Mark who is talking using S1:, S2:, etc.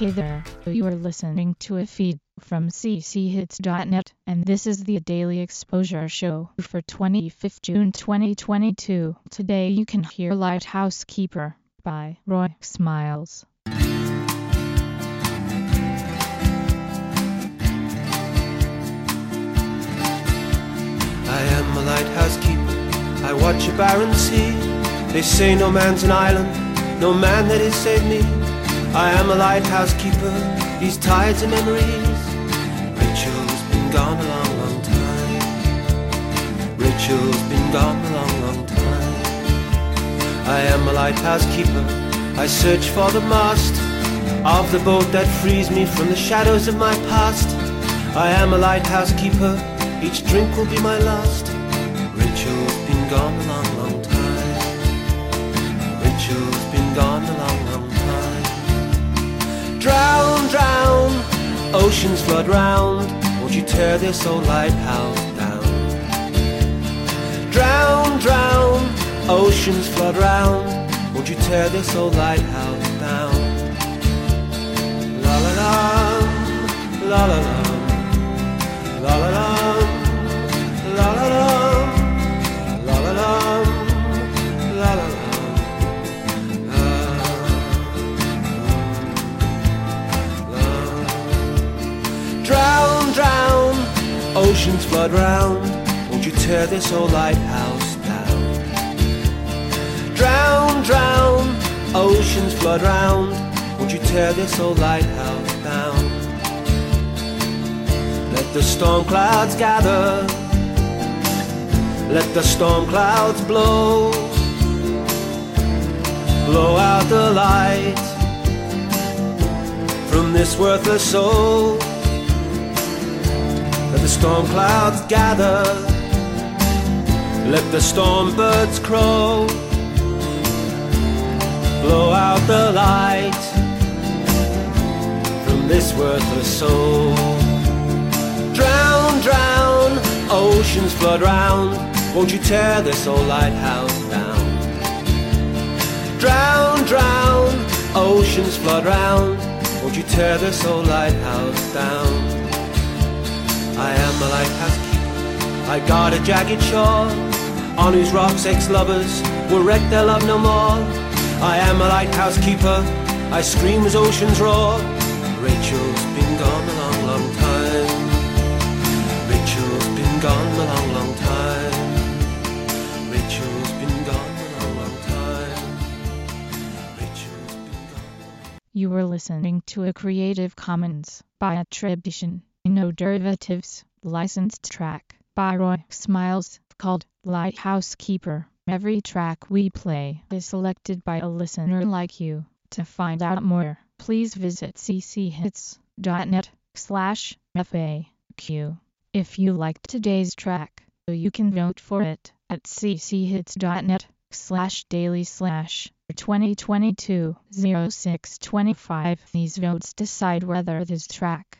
S1: Hey there, you are listening to a feed from cchits.net, and this is the Daily Exposure Show for 25th June 2022. Today you can hear Lighthouse Keeper by Roy Smiles.
S2: I am a lighthouse keeper, I watch a barren sea. They say no man's an island, no man that has saved me. I am a lighthouse keeper, these tides and memories. Rachel's been gone a long, long time. Rachel's been gone a long, long time. I am a lighthouse keeper, I search for the mast of the boat that frees me from the shadows of my past. I am a lighthouse keeper, each drink will be my last. Rachel's been gone a long, oceans flood round. Won't you tear this old lighthouse down? Drown, drown, oceans flood round. Won't you tear this old lighthouse down? La la la, la la la. La la la, oceans flood round. Won't you tear this old lighthouse down? Drown, drown, oceans flood round. Won't you tear this old lighthouse down? Let the storm clouds gather. Let the storm clouds blow. Blow out the light from this worthless soul. Storm clouds gather. Let the storm birds crow. Blow out the light from this worthless soul. Drown, drown, oceans flood round. Won't you tear this old lighthouse down? Drown, drown, oceans flood round. Won't you tear this old lighthouse down? I am a lighthouse keeper. I guard a jagged shore on whose rocks ex-lovers will wreck their love no more. I am a lighthouse keeper. I scream as oceans roar. Rachel's been gone a long, long time. Rachel's been gone a long, long time. Rachel's been gone a long, long time. Rachel's been gone.
S1: You were listening to a Creative Commons by attribution, no derivatives, licensed track by Roy Smiles called Lighthouse Keeper. Every track we play is selected by a listener like you. To find out more, please visit cchits.net slash FAQ. If you liked today's track, you can vote for it at cchits.net slash daily slash 2022 0625. These votes decide whether this track